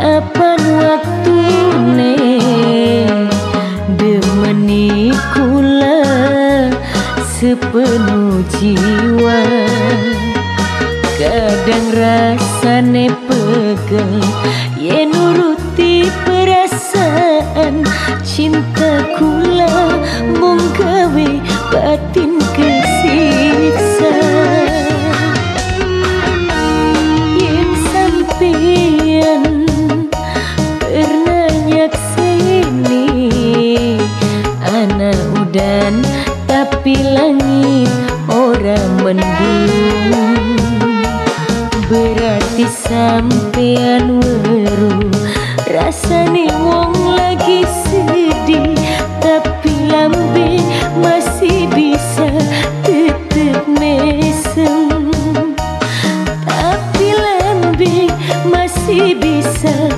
kapan waktu ne demenikula sepenuh jiwa. Kadang rasa ne yen mendung. Berarti sampean weru. Rasane wong lagi sedih Tapi lambe masih bisa tetep mesem. Tapi lambe masih bisa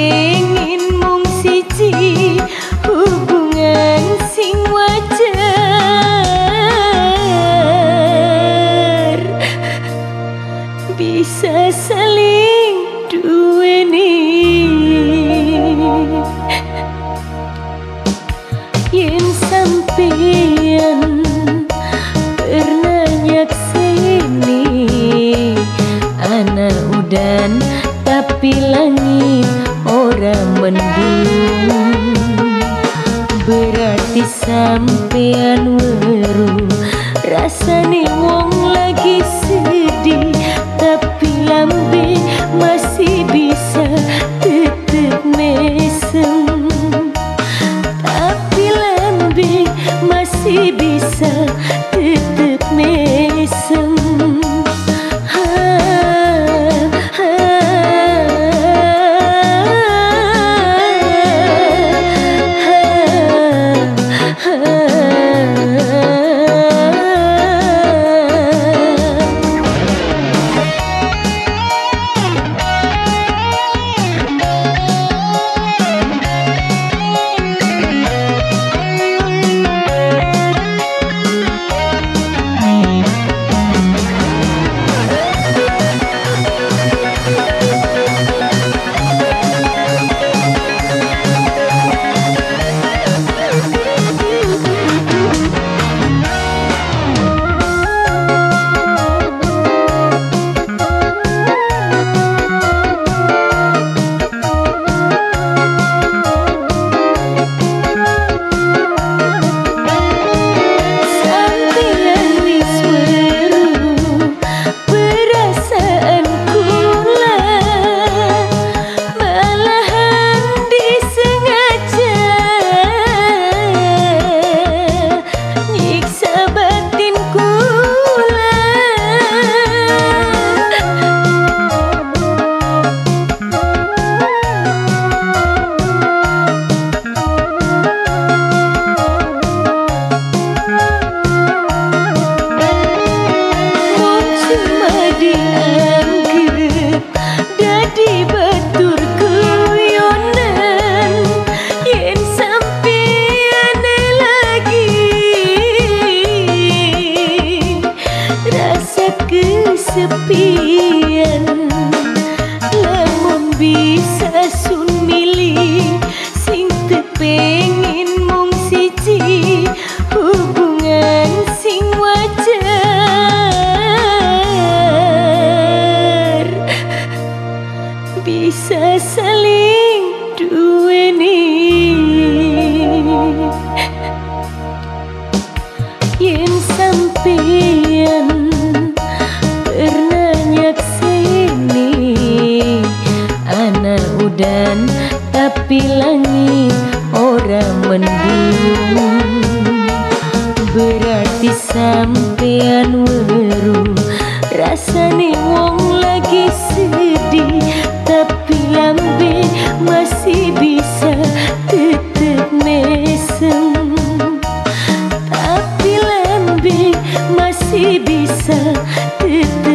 tepengin mung siji Hubungan sing wajar. Bisa saling duweni. Yen sampeyan pernah nyaksini Anak udan orang mendung Berarti sampean weru. Rasane wong lagi sedih piel rasane wong lagi sedih tapi lambe masih bisa tetep mesem. Tapi lambe masih bisa tetep